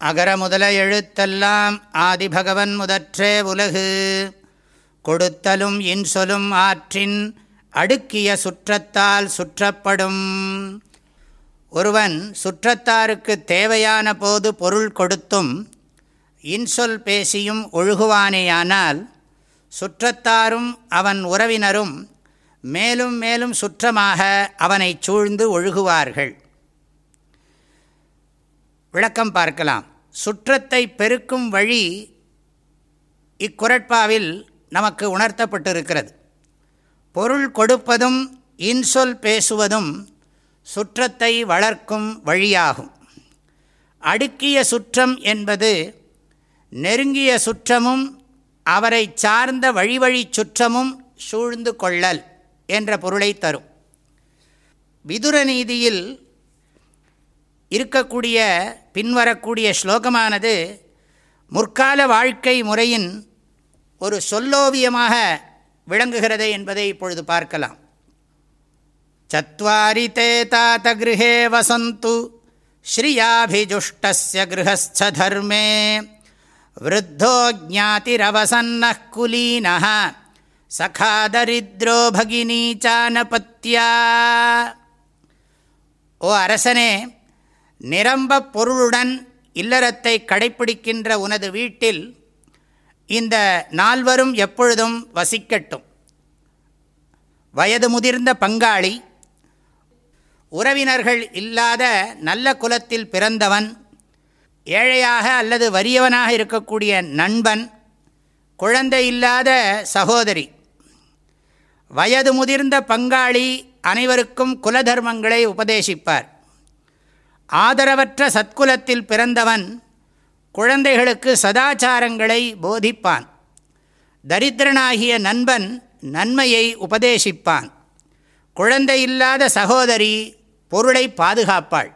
அகர முதல எழுத்தெல்லாம் ஆதிபகவன் முதற்றே உலகு. கொடுத்தலும் இன்சொலும் ஆற்றின் அடுக்கிய சுற்றத்தால் சுற்றப்படும். ஒருவன் சுற்றத்தாருக்கு தேவையான போது பொருள் கொடுத்தும் இன்சொல் பேசியும் ஒழுகுவானேயானால் சுற்றத்தாரும் அவன் உறவினரும் மேலும் மேலும் சுற்றமாக அவனை சூழ்ந்து ஒழுகுவார்கள். விளக்கம் பார்க்கலாம். சுற்றத்தை பெருக்கும் வழி இக்குரட்பாவில் நமக்கு உணர்த்தப்பட்டிருக்கிறது. பொருள் கொடுப்பதும் இன்சொல் பேசுவதும் சுற்றத்தை வளர்க்கும் வழியாகும். அடுக்கிய சுற்றம் என்பது நெருங்கிய சுற்றமும் அவரை சார்ந்த வழிவழி சுற்றமும் சூழ்ந்து கொள்ளல் என்ற பொருளை தரும். விதுர நீதியில் இருக்கக்கூடிய பின்வரக்கூடிய ஸ்லோகமானது முற்கால வாழ்க்கை முறையின் ஒரு சொல்லோவியமாக விளங்குகிறது என்பதை இப்பொழுது பார்க்கலாம். சத்வாரி தே தாத்த கிரகே வசந்து ஸ்ரீயாபிஜுஷ்டஸ்ய கிரகஸ்தர்மே விருத்தோ ஜாதிரவசன்ன குலீன சகா தரித்ரோ பகினீ சானபத்யா ஓ அரசனே நிரம்ப பொருளுடன் இல்லறத்தை கடைப்பிடிக்கின்ற உனது வீட்டில் இந்த நால்வரும் எப்பொழுதும் வசிக்கட்டும். வயது முதிர்ந்த பங்காளி உறவினர்கள் இல்லாத நல்ல குலத்தில் பிறந்தவன் ஏழையாக அல்லது வறியவனாக இருக்கக்கூடிய நண்பன் குழந்தை இல்லாத சகோதரி. வயது முதிர்ந்த பங்காளி அனைவருக்கும் குலதர்மங்களை உபதேசிப்பார். ஆதரவற்ற சத்குலத்தில் பிறந்தவன் குழந்தைகளுக்கு சதாச்சாரங்களை போதிப்பான். தரித்திரனாகிய நண்பன் நன்மையை உபதேசிப்பான். குழந்தை இல்லாத சகோதரி பொருளை பாதுகாப்பாள்.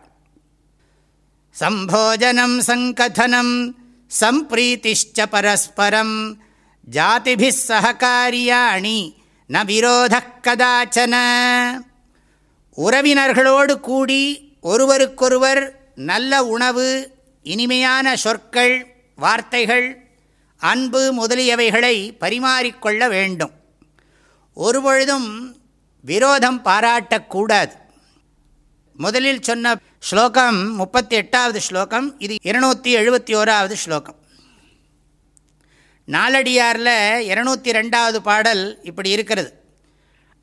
சம்போஜனம் சங்கதனம் சம்பிரீதிஷ்ட பரஸ்பரம் ஜாதிபிஸ் சககாரியாணி ந விரோத கதாச்சன. உறவினர்களோடு கூடி ஒருவருக்கொருவர் நல்ல உணவு இனிமையான சொற்கள் வார்த்தைகள் அன்பு முதலியவைகளை பரிமாறிக்கொள்ள வேண்டும். ஒருபொழுதும் விரோதம் பாராட்டக்கூடாது. முதலில் சொன்ன ஸ்லோகம் முப்பத்தி எட்டாவது ஸ்லோகம் இது இருநூற்றி எழுபத்தி ஓராவது ஸ்லோகம். நாலடியாரில் இருநூற்றி ரெண்டாவது பாடல் இப்படி இருக்கிறது.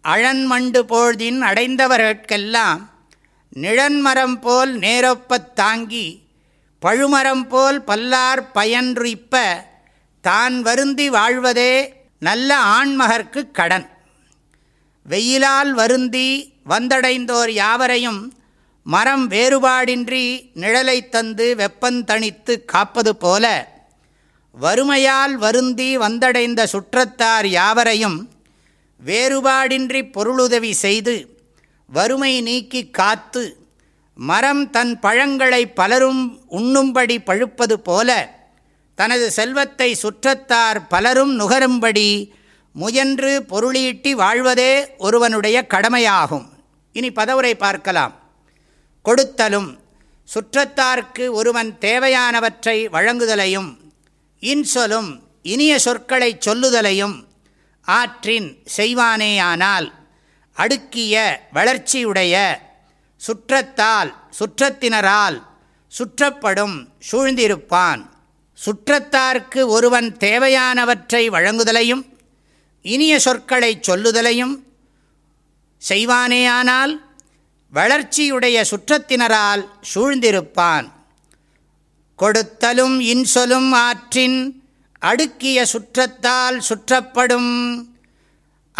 அழன்மண்டு பொழுதின் அடைந்தவர்களுக்கெல்லாம் நிழன்மரம் போல் நேரொப்பத் தாங்கி பழுமரம் போல் பல்லார் பயன்றுப்ப தான் வருந்தி வாழ்வதே நல்ல ஆண்மகர்க்கு கடன். வெயிலால் வருந்தி வந்தடைந்தோர் யாவரையும் மரம் வேறுபாடின்றி நிழலை தந்து வெப்பந்தணித்து காப்பது போல வறுமையால் வருந்தி வந்தடைந்த சுற்றத்தார் யாவரையும் வேறுபாடின்றி பொருளுதவி செய்து வறுமை நீக்கி காத்து மரம் தன் பழங்களை பலரும் உண்ணும்படி பழுப்பது போல தனது செல்வத்தை சுற்றத்தார் பலரும் நுகரும்படி முயன்று பொருளீட்டி வாழ்வதே ஒருவனுடைய கடமையாகும். இனி பதவுரை பார்க்கலாம். கொடுத்தலும் சுற்றத்தார்க்கு ஒருவன் தேவையானவற்றை வழங்குதலையும் இன்சொலும் இனிய சொற்களை சொல்லுதலையும் ஆற்றின் செய்வானேயானால் அடுக்கிய வளர்ச்சியுடைய சுற்றத்தால் சுற்றத்தினரால் சுற்றப்படும் சூழ்ந்திருப்பான். சுற்றத்தார்க்கு ஒருவன் தேவையானவற்றை வழங்குதலையும் இனிய சொற்களை சொல்லுதலையும் செய்வானேயானால் வளர்ச்சியுடைய சுற்றத்தினரால் சூழ்ந்திருப்பான். கொடுத்தலும் இன்சொலும் ஆற்றின் அடுக்கிய சுற்றத்தால் சுற்றப்படும்